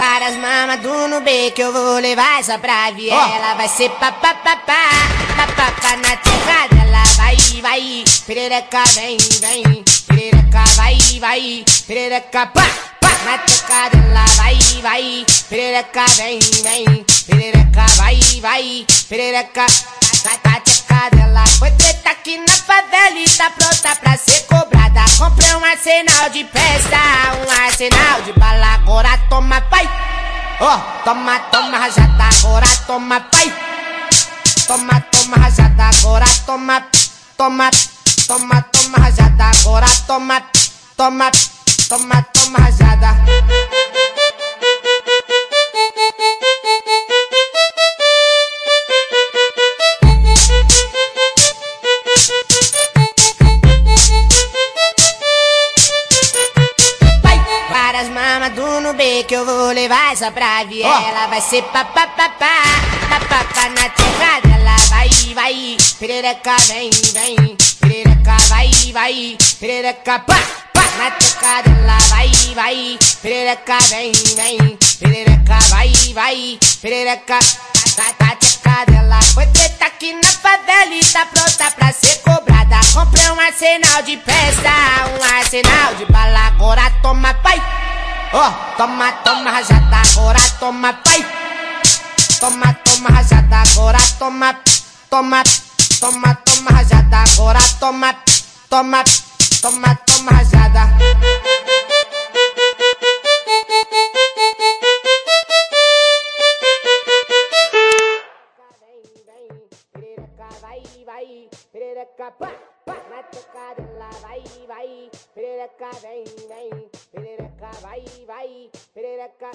Várias mamas do que eu vou levar essa pra viela. Vai ser papapá, papapá na terra dela. Vai, vai, perereca vem, vem. Perereca vai, vai, perereca pá, pá na terra dela. Vai, vai, perereca vem, vem. Perereca vai, vai, perereca na terra dela. Foi treta aqui na favela e tá pronta pra ser. Comprei um arsenal de festa, um arsenal de bala. Agora toma pai. Ó, oh, toma, toma rajada, agora toma pai. Toma, toma rajada, agora toma, toma, toma, toma rajada, agora toma, toma, toma, toma rajada. Do Nubê que eu vou levar essa pra viela. Vai ser papapá, papapá na terra dela. Vai, vai, perereca vem, vem. Perereca vai, vai, perereca pá, pá na terra dela. Vai, vai, perereca vem, vem. Perereca vai, vai, perereca na, na terra dela. Foi treta aqui na favela e tá pronta pra ser cobrada. Comprei um arsenal de festa, um arsenal de bala. Agora toma pai. Oh, toma, toma rajada, agora toma pai. Toma, toma rajada, agora toma, toma, toma, toma rajada, agora toma, toma, toma, toma rajada. Vai, vai, perereca, pá, pá, na toca dela, vai, vai, perereca, vem, vem, perereca, vai, vai, perereca.